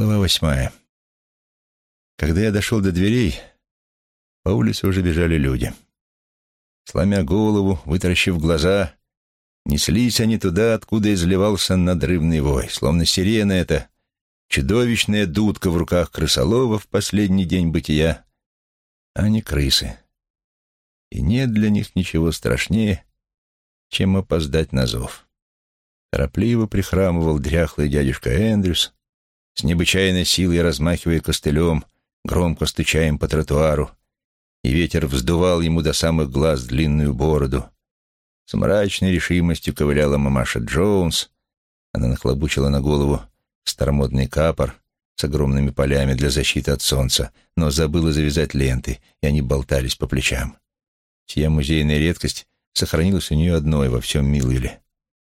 Глава восьмая. Когда я дошел до дверей, по улице уже бежали люди. Сломя голову, вытаращив глаза, неслись они туда, откуда изливался надрывный вой, словно сирена эта, чудовищная дудка в руках крысолова в последний день бытия, а не крысы. И нет для них ничего страшнее, чем опоздать на зов. Торопливо прихрамывал дряхлый дядюшка Эндрюс, с необычайной силой размахивая костылем, громко стучаем по тротуару, и ветер вздувал ему до самых глаз длинную бороду. С мрачной решимостью ковыляла мамаша Джонс. Она нахлобучила на голову старомодный капор с огромными полями для защиты от солнца, но забыла завязать ленты, и они болтались по плечам. Сия музейная редкость сохранилась у нее одной во всем Милвилле,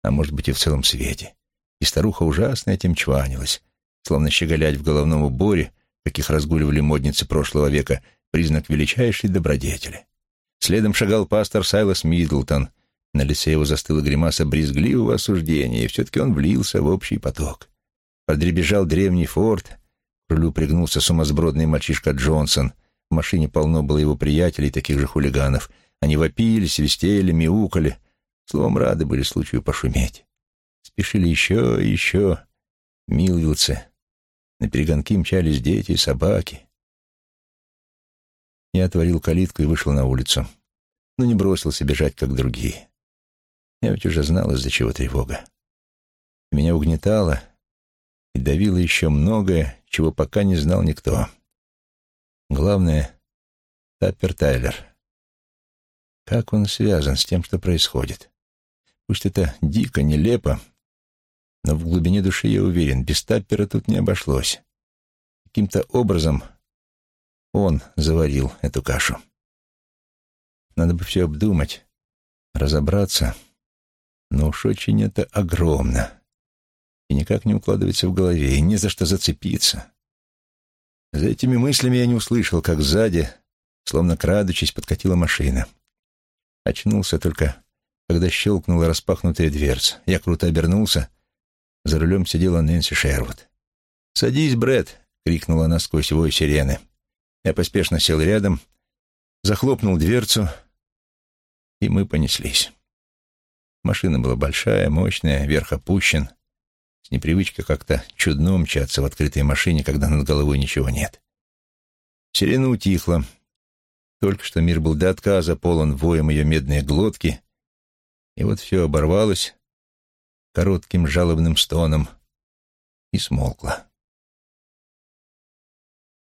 а может быть и в целом свете. И старуха ужасно этим чванилась, словно щеголять в головном уборе, каких разгуливали модницы прошлого века, признак величайшей добродетели. Следом шагал пастор Сайлас Миддлтон. На лице его застыла гримаса брезгливого осуждения, и все-таки он влился в общий поток. Подребежал древний форт, к рулю пригнулся сумасбродный мальчишка Джонсон. В машине полно было его приятелей, таких же хулиганов. Они вопили, свистели, мяукали. Словом, рады были случаю пошуметь. Спешили еще и еще. Милвилцы. На перегонки мчались дети и собаки. Я отворил калитку и вышел на улицу, но не бросился бежать, как другие. Я ведь уже знал, из-за чего тревога. Меня угнетало и давило еще многое, чего пока не знал никто. Главное — Таппер Тайлер. Как он связан с тем, что происходит? Пусть это дико, нелепо, но в глубине души я уверен, без Таппера тут не обошлось. Каким-то образом он заварил эту кашу. Надо бы все обдумать, разобраться, но уж очень это огромно. И никак не укладывается в голове, и не за что зацепиться. За этими мыслями я не услышал, как сзади, словно крадучись, подкатила машина. Очнулся только, когда щелкнула распахнутая дверца. Я круто обернулся. За рулем сидела Нэнси Шервуд. «Садись, Брэд!» — крикнула она сквозь вой сирены. Я поспешно сел рядом, захлопнул дверцу, и мы понеслись. Машина была большая, мощная, верх опущен. С непривычки как-то чудно мчаться в открытой машине, когда над головой ничего нет. Сирена утихла. Только что мир был до отказа полон воем ее медные глотки, и вот все оборвалось коротким жалобным стоном и смолкло.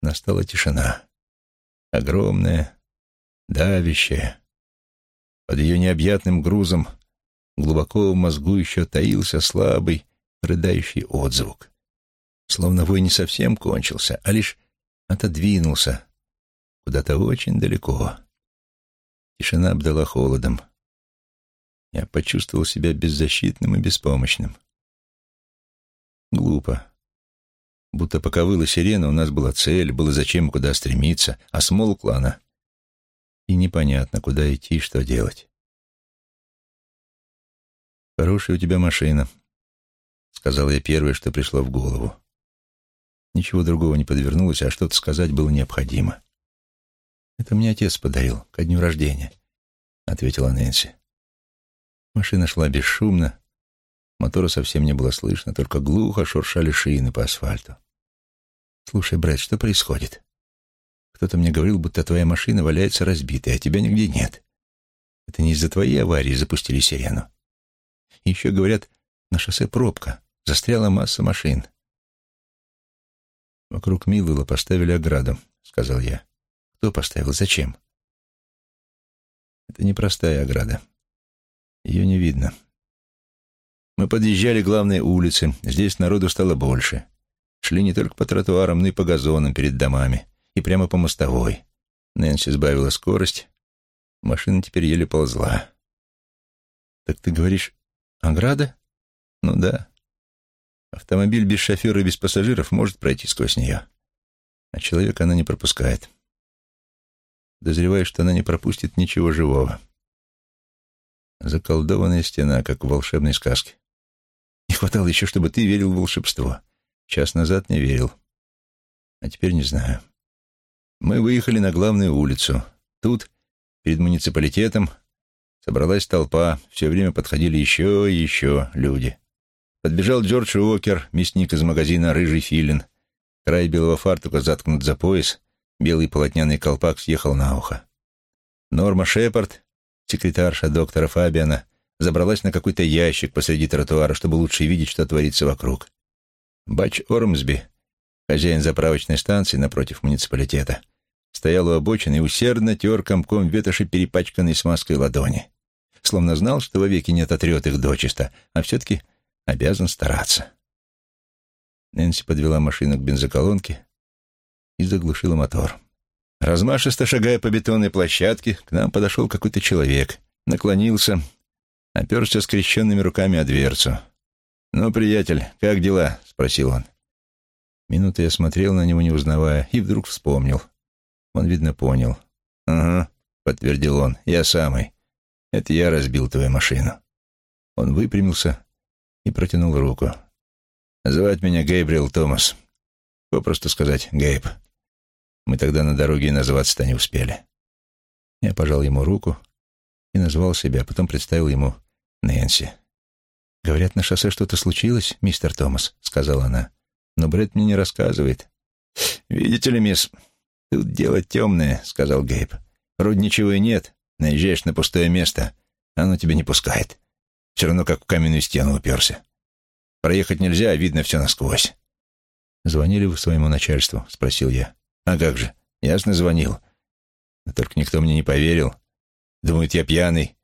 Настала тишина огромная, давящая. Под ее необъятным грузом глубоко в мозгу еще таился слабый, рыдающий отзвук. Словно вой не совсем кончился, а лишь отодвинулся куда-то очень далеко. Тишина обдала холодом. Я почувствовал себя беззащитным и беспомощным. Глупо. Будто пока выла сирена, у нас была цель, было зачем и куда стремиться, а смолкла она. И непонятно, куда идти и что делать. «Хорошая у тебя машина», — сказал я первое, что пришло в голову. Ничего другого не подвернулось, а что-то сказать было необходимо. «Это мне отец подарил ко дню рождения», — ответила Нэнси. Машина шла бесшумно, Мотора совсем не было слышно, только глухо шуршали шины по асфальту. «Слушай, Брэд, что происходит? Кто-то мне говорил, будто твоя машина валяется разбитой, а тебя нигде нет. Это не из-за твоей аварии запустили сирену. Еще, говорят, на шоссе пробка, застряла масса машин». «Вокруг Милвелла поставили ограду», — сказал я. «Кто поставил? Зачем?» «Это непростая ограда. Ее не видно». Мы подъезжали к главной улице. Здесь народу стало больше. Шли не только по тротуарам, но и по газонам перед домами. И прямо по мостовой. Нэнси сбавила скорость. Машина теперь еле ползла. «Так ты говоришь, ограда?» «Ну да. Автомобиль без шофера и без пассажиров может пройти сквозь нее. А человека она не пропускает. Подозреваю, что она не пропустит ничего живого. Заколдованная стена, как в волшебной сказке. Не хватало еще, чтобы ты верил в волшебство. Час назад не верил. А теперь не знаю. Мы выехали на главную улицу. Тут, перед муниципалитетом, собралась толпа. Все время подходили еще и еще люди. Подбежал Джордж Уокер, мясник из магазина «Рыжий филин». Край белого фартука заткнут за пояс, белый полотняный колпак съехал на ухо. Норма Шепард, секретарша доктора Фабиана, забралась на какой-то ящик посреди тротуара, чтобы лучше видеть, что творится вокруг. Бач Ормсби, хозяин заправочной станции напротив муниципалитета, стоял у обочины и усердно тер комком ветоши перепачканной смазкой ладони. Словно знал, что вовеки не ототрет их дочисто, а все-таки обязан стараться. Нэнси подвела машину к бензоколонке и заглушила мотор. Размашисто шагая по бетонной площадке, к нам подошел какой-то человек, наклонился, оперся скрещенными руками о дверцу. «Ну, приятель, как дела?» — спросил он. Минуту я смотрел на него, не узнавая, и вдруг вспомнил. Он, видно, понял. «Ага», — подтвердил он, — «я самый. Это я разбил твою машину». Он выпрямился и протянул руку. «Звать меня Гейбриэл Томас. Попросту сказать, Гейб. Мы тогда на дороге и называться-то не успели». Я пожал ему руку и назвал себя, потом представил ему Нэнси. «Говорят, на шоссе что-то случилось, мистер Томас», — сказала она. «Но Брэд мне не рассказывает». «Видите ли, мисс, тут дело темное», — сказал Гейб. «Вроде ничего и нет. Наезжаешь на пустое место, оно тебя не пускает. Все равно как в каменную стену уперся. Проехать нельзя, а видно все насквозь». «Звонили вы своему начальству?» — спросил я. «А как же? Ясно звонил. Но только никто мне не поверил. Думают, я пьяный.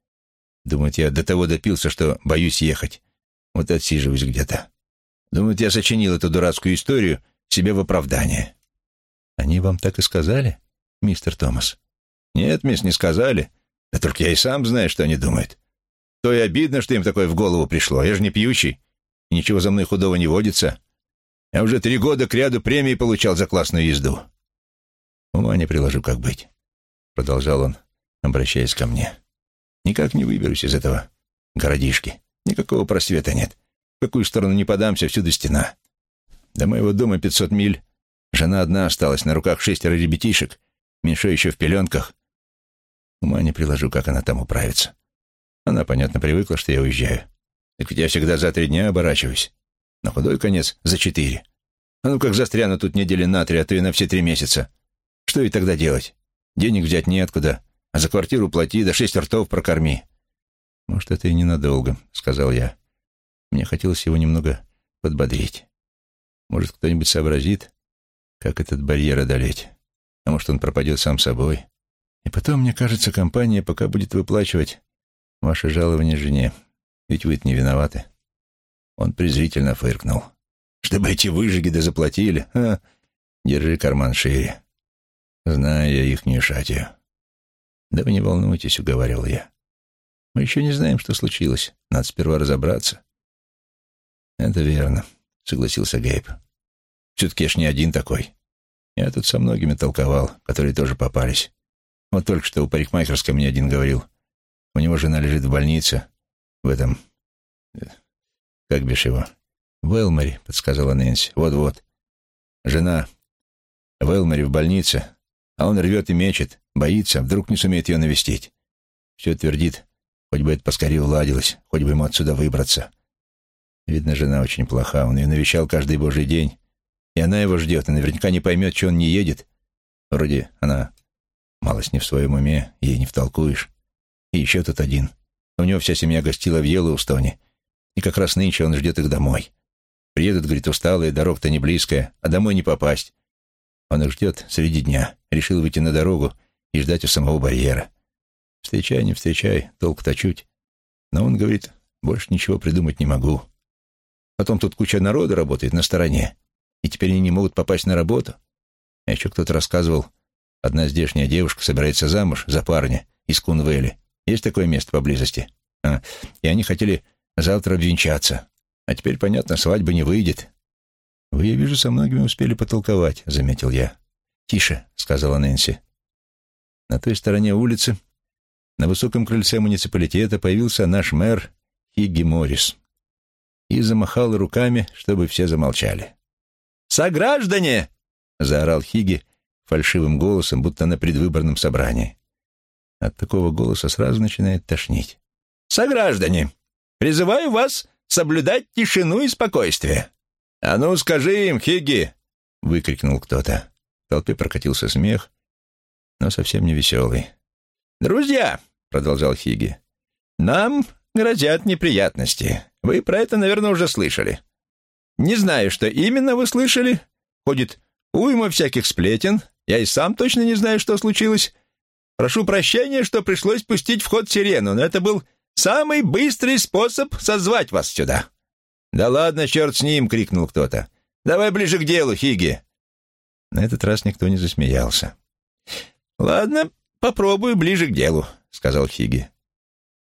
Думают, я до того допился, что боюсь ехать. Вот отсиживаюсь где-то. Думают, я сочинил эту дурацкую историю себе в оправдание. Они вам так и сказали, мистер Томас? Нет, мисс, не сказали. Да только я и сам знаю, что они думают. То и обидно, что им такое в голову пришло. Я же не пьющий. Ничего за мной худого не водится. Я уже три года к ряду премии получал за классную езду. Ума не приложу, как быть. Продолжал он, обращаясь ко мне. Никак не выберусь из этого городишки. Никакого просвета нет. В какую сторону не подамся, всюду стена. До моего дома пятьсот миль. Жена одна осталась, на руках шестеро ребятишек. Меньше еще в пеленках. Ума не приложу, как она там управится. Она, понятно, привыкла, что я уезжаю. Так ведь я всегда за три дня оборачиваюсь. На худой конец за четыре. А ну как застряну тут недели на три, а то и на все три месяца. Что и тогда делать? Денег взять неоткуда. А за квартиру плати, да шесть ртов прокорми. Может, это и ненадолго, сказал я. Мне хотелось его немного подбодрить. Может, кто-нибудь сообразит, как этот барьер одолеть. А может, он пропадет сам собой. И потом, мне кажется, компания пока будет выплачивать ваше жалование жене. Ведь вы не виноваты. Он презрительно фыркнул. Чтобы эти выжиги да заплатили, а, держи карман шире. Знаю я ихнюю шатию. «Да вы не волнуйтесь», — уговаривал я. «Мы еще не знаем, что случилось. Надо сперва разобраться». «Это верно», — согласился Гейб. «Все-таки я ж не один такой. Я тут со многими толковал, которые тоже попались. Вот только что у парикмахерской мне один говорил. У него жена лежит в больнице, в этом... Как бишь его?» «В Элморе», — подсказала Нэнси. «Вот-вот. Жена в Элморе в больнице, а он рвет и мечет, боится, вдруг не сумеет ее навестить. Все твердит, хоть бы это поскорее уладилось, хоть бы ему отсюда выбраться. Видно, жена очень плоха, он ее навещал каждый божий день, и она его ждет, и наверняка не поймет, что он не едет. Вроде она малость не в своем уме, ей не втолкуешь. И еще тут один. У него вся семья гостила в Йеллоустоне, и как раз нынче он ждет их домой. Приедут, говорит, усталые, дорога-то не близкая, а домой не попасть. Он их ждет среди дня. Решил выйти на дорогу и ждать у самого барьера. Встречай, не встречай, толк-то чуть. Но он говорит, больше ничего придумать не могу. Потом тут куча народа работает на стороне, и теперь они не могут попасть на работу. А еще кто-то рассказывал, одна здешняя девушка собирается замуж за парня из Кунвели. Есть такое место поблизости? А, и они хотели завтра обвенчаться. А теперь, понятно, свадьба не выйдет. «Вы, я вижу, со многими успели потолковать», — заметил я. «Тише», — сказала Нэнси. На той стороне улицы, на высоком крыльце муниципалитета, появился наш мэр Хигги Моррис и замахал руками, чтобы все замолчали. «Сограждане!» — заорал Хиги фальшивым голосом, будто на предвыборном собрании. От такого голоса сразу начинает тошнить. «Сограждане, призываю вас соблюдать тишину и спокойствие». «А ну, скажи им, Хиги!» — выкрикнул кто-то. В толпе прокатился смех, но совсем не веселый. «Друзья!» — продолжал Хиги. «Нам грозят неприятности. Вы про это, наверное, уже слышали. Не знаю, что именно вы слышали. Ходит уйма всяких сплетен. Я и сам точно не знаю, что случилось. Прошу прощения, что пришлось пустить в ход сирену, но это был самый быстрый способ созвать вас сюда». «Да ладно, черт с ним!» — крикнул кто-то. «Давай ближе к делу, Хиги!» На этот раз никто не засмеялся. «Ладно, попробую ближе к делу», — сказал Хиги.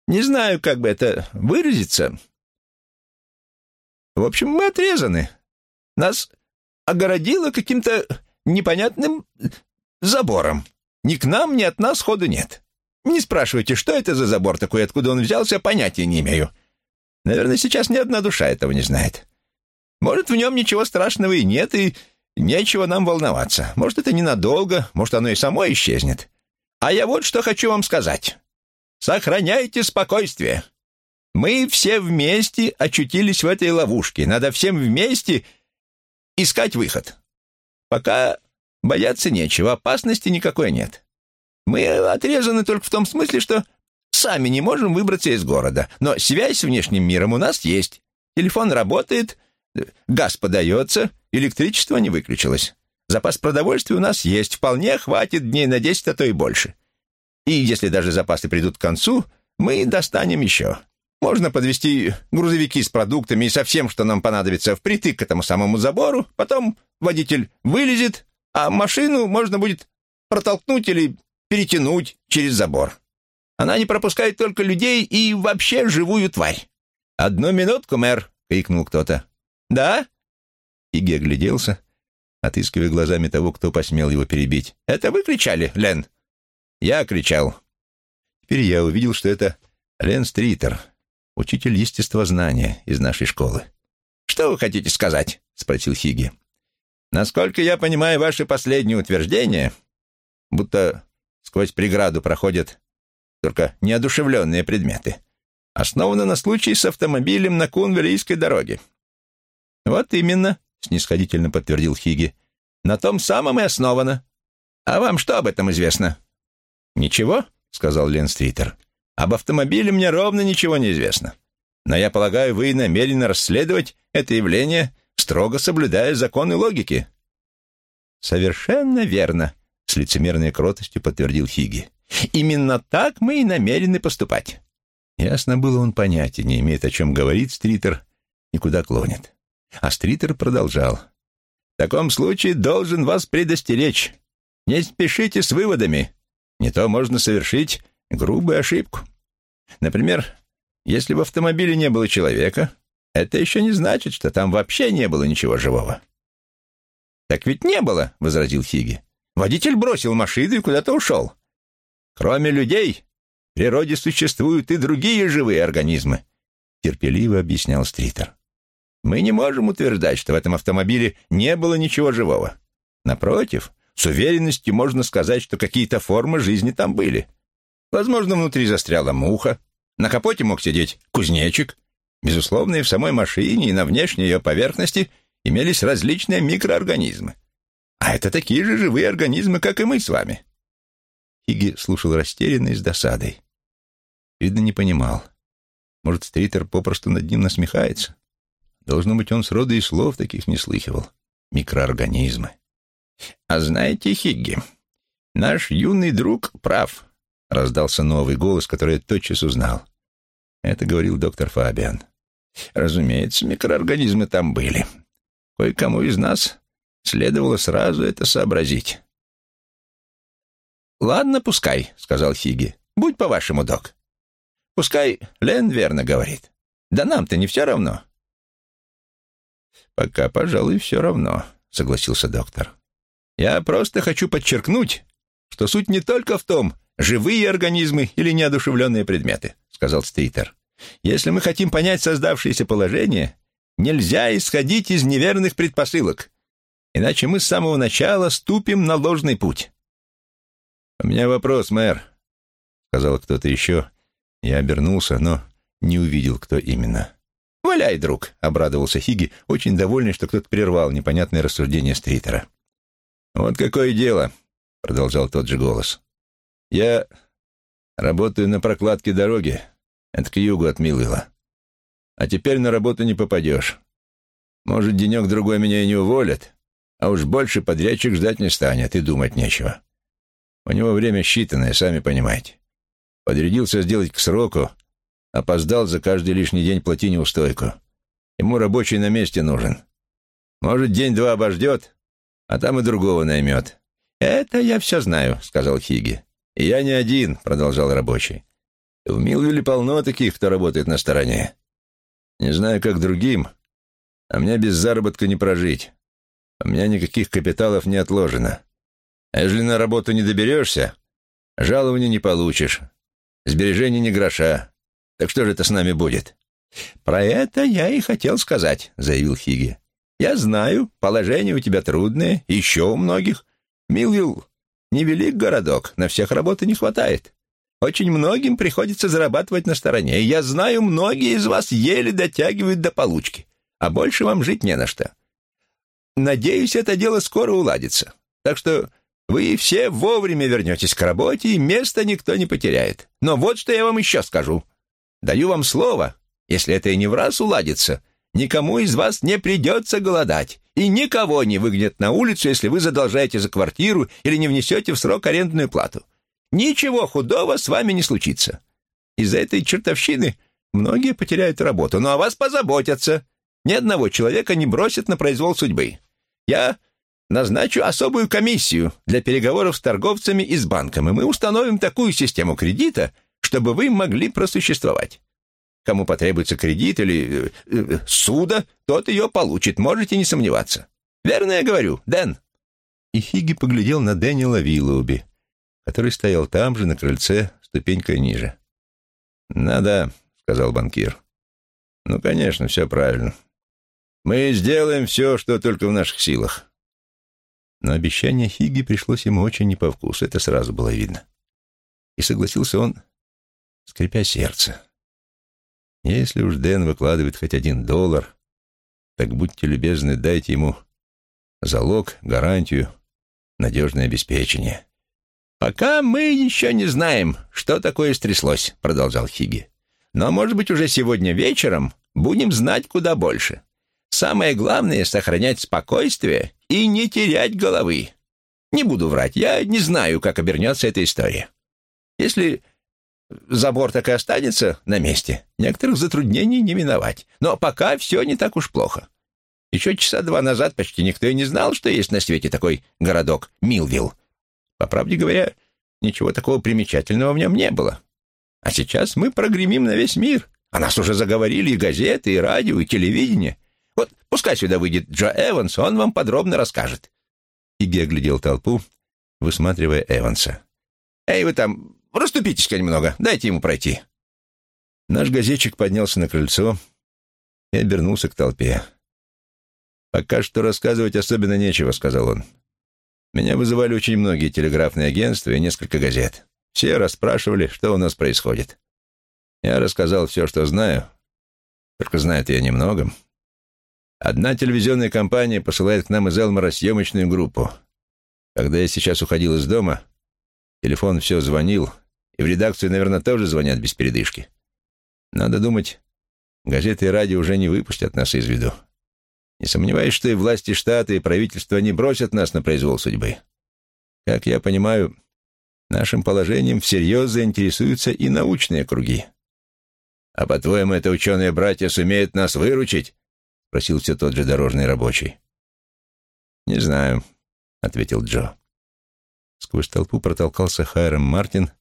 «Не знаю, как бы это выразиться. В общем, мы отрезаны. Нас огородило каким-то непонятным забором. Ни к нам, ни от нас хода нет. Не спрашивайте, что это за забор такой, откуда он взялся, понятия не имею. Наверное, сейчас ни одна душа этого не знает. Может, в нем ничего страшного и нет, и нечего нам волноваться. Может, это ненадолго, может, оно и само исчезнет. А я вот что хочу вам сказать. Сохраняйте спокойствие. Мы все вместе очутились в этой ловушке. Надо всем вместе искать выход. Пока бояться нечего, опасности никакой нет. Мы отрезаны только в том смысле, что сами не можем выбраться из города. Но связь с внешним миром у нас есть. Телефон работает, газ подается, электричество не выключилось. Запас продовольствия у нас есть, вполне хватит дней на десять, а то и больше. И если даже запасы придут к концу, мы достанем еще. Можно подвести грузовики с продуктами и со всем, что нам понадобится, впритык к этому самому забору, потом водитель вылезет, а машину можно будет протолкнуть или перетянуть через забор. Она не пропускает только людей и вообще живую тварь. «Одну минутку, мэр!» — крикнул кто-то. «Да?» Иги огляделся, отыскивая глазами того, кто посмел его перебить. «Это вы кричали, Лен?» «Я кричал». Теперь я увидел, что это Лен Стритер, учитель естествознания из нашей школы. «Что вы хотите сказать?» — спросил Хиги. «Насколько я понимаю ваше последнее утверждение, будто сквозь преграду проходят только неодушевленные предметы, основано на случае с автомобилем на Кунверийской дороге». «Вот именно», — снисходительно подтвердил Хиги. «На том самом и основано. А вам что об этом известно?» «Ничего», — сказал Лен Стритер. Об автомобиле мне ровно ничего не известно. Но я полагаю, вы намерены расследовать это явление, строго соблюдая законы логики». «Совершенно верно», — с лицемерной кротостью подтвердил Хиги. «Именно так мы и намерены поступать». Ясно было, он понятия не имеет, о чем говорит Стритер и куда клонит. А Стритер продолжал. «В таком случае должен вас предостеречь. Не спешите с выводами. Не то можно совершить грубую ошибку. Например, если в автомобиле не было человека, это еще не значит, что там вообще не было ничего живого. «Так ведь не было», — возразил Хиги. «Водитель бросил машину и куда-то ушел. Кроме людей, в природе существуют и другие живые организмы», — терпеливо объяснял Стритер. «Мы не можем утверждать, что в этом автомобиле не было ничего живого. Напротив, с уверенностью можно сказать, что какие-то формы жизни там были. Возможно, внутри застряла муха. На капоте мог сидеть кузнечик. Безусловно, и в самой машине, и на внешней ее поверхности имелись различные микроорганизмы. А это такие же живые организмы, как и мы с вами. Хиги слушал растерянно и с досадой. Видно, не понимал. Может, Стритер попросту над ним насмехается? Должно быть, он с рода и слов таких не слыхивал. Микроорганизмы. А знаете, Хигги, наш юный друг прав. Раздался новый голос, который я тотчас узнал. Это говорил доктор Фабиан. Разумеется, микроорганизмы там были. Кое-кому из нас следовало сразу это сообразить. «Ладно, пускай», — сказал Хиги. «Будь по-вашему, док. Пускай Лен верно говорит. Да нам-то не все равно». «Пока, пожалуй, все равно», — согласился доктор. «Я просто хочу подчеркнуть, что суть не только в том, живые организмы или неодушевленные предметы», — сказал Стритер. «Если мы хотим понять создавшееся положение, нельзя исходить из неверных предпосылок. иначе мы с самого начала ступим на ложный путь. «У меня вопрос, мэр», — сказал кто-то еще. Я обернулся, но не увидел, кто именно. «Валяй, друг», — обрадовался Хиги, очень довольный, что кто-то прервал непонятное рассуждение Стритера. «Вот какое дело», — продолжал тот же голос. «Я работаю на прокладке дороги. Это к югу от Милвилла. А теперь на работу не попадешь. Может, денек-другой меня и не уволят, а уж больше подрядчик ждать не станет, и думать нечего. У него время считанное, сами понимаете. Подрядился сделать к сроку, опоздал за каждый лишний день плати неустойку. Ему рабочий на месте нужен. Может, день-два обождет, а там и другого наймет. «Это я все знаю», — сказал Хиги. «И я не один», — продолжал рабочий. «В Милвилле полно таких, кто работает на стороне. Не знаю, как другим, а мне без заработка не прожить. У меня никаких капиталов не отложено. А если на работу не доберешься, жалования не получишь, сбережений ни гроша. Так что же это с нами будет?» «Про это я и хотел сказать», — заявил Хиги. «Я знаю, положение у тебя трудное, еще у многих. Милвилл — невелик городок, на всех работы не хватает. Очень многим приходится зарабатывать на стороне, я знаю, многие из вас еле дотягивают до получки, а больше вам жить не на что. Надеюсь, это дело скоро уладится. Так что вы все вовремя вернетесь к работе, и места никто не потеряет. Но вот что я вам еще скажу. Даю вам слово, если это и не в раз уладится, никому из вас не придется голодать, и никого не выгонят на улицу, если вы задолжаете за квартиру или не внесете в срок арендную плату. Ничего худого с вами не случится. Из-за этой чертовщины многие потеряют работу, но о вас позаботятся. Ни одного человека не бросят на произвол судьбы. Я назначу особую комиссию для переговоров с торговцами и с банком, и мы установим такую систему кредита, чтобы вы могли просуществовать. Кому потребуется кредит или э, э, суда, тот ее получит, можете не сомневаться. Верно я говорю, Дэн?» И Хиги поглядел на Дэниела Виллоуби, который стоял там же, на крыльце, ступенькой ниже. «Да-да», — сказал банкир. «Ну, конечно, все правильно. Мы сделаем все, что только в наших силах». Но обещание Хиги пришлось ему очень не по вкусу, это сразу было видно. И согласился он, скрипя сердце. Если уж Дэн выкладывает хоть один доллар, так будьте любезны, дайте ему залог, гарантию, надежное обеспечение. «Пока мы еще не знаем, что такое стряслось», — продолжал Хиги. «Но, может быть, уже сегодня вечером будем знать куда больше. Самое главное — сохранять спокойствие и не терять головы. Не буду врать, я не знаю, как обернется эта история. Если забор так и останется на месте, некоторых затруднений не миновать. Но пока все не так уж плохо. Еще часа два назад почти никто и не знал, что есть на свете такой городок Милвилл. По правде говоря, ничего такого примечательного в нем не было. А сейчас мы прогремим на весь мир. О нас уже заговорили и газеты, и радио, и телевидение. Вот пускай сюда выйдет Джо Эванс, он вам подробно расскажет». Иги оглядел толпу, высматривая Эванса. «Эй, вы там, расступитесь-ка немного, дайте ему пройти». Наш газетчик поднялся на крыльцо и обернулся к толпе. «Пока что рассказывать особенно нечего», — сказал он. «Меня вызывали очень многие телеграфные агентства и несколько газет. Все расспрашивали, что у нас происходит. Я рассказал все, что знаю, только знаю я немного. Одна телевизионная компания посылает к нам из Элмора съемочную группу. Когда я сейчас уходил из дома, телефон все звонил, и в редакцию, наверное, тоже звонят без передышки. Надо думать, газеты и радио уже не выпустят нас из виду. Не сомневаюсь, что и власти штата, и правительство не бросят нас на произвол судьбы. Как я понимаю, нашим положением всерьез заинтересуются и научные круги. А по-твоему, это ученые-братья сумеют нас выручить? Спросил все тот же дорожный рабочий. «Не знаю», — ответил Джо. Сквозь толпу протолкался Хайрам Мартин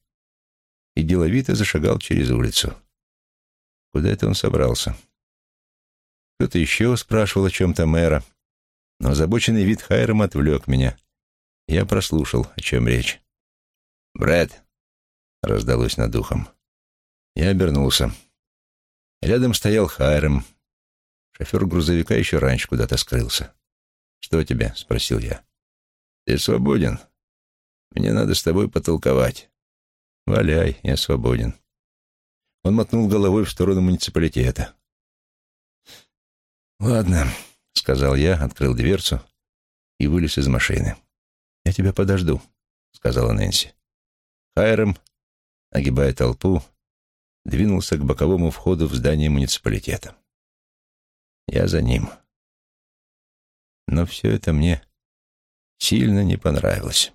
и деловито зашагал через улицу. Куда это он собрался? Кто-то еще спрашивал о чем-то мэра, но озабоченный вид Хайрам отвлек меня. Я прослушал, о чем речь. «Брэд!» — раздалось над ухом. Я обернулся. Рядом стоял Хайрам, Шофер грузовика еще раньше куда-то скрылся. «Что тебе?» — спросил я. «Ты свободен? Мне надо с тобой потолковать». «Валяй, я свободен». Он мотнул головой в сторону муниципалитета. «Ладно», — сказал я, открыл дверцу и вылез из машины. «Я тебя подожду», — сказала Нэнси. Хайрам, огибая толпу, двинулся к боковому входу в здание муниципалитета. Я за ним. Но все это мне сильно не понравилось.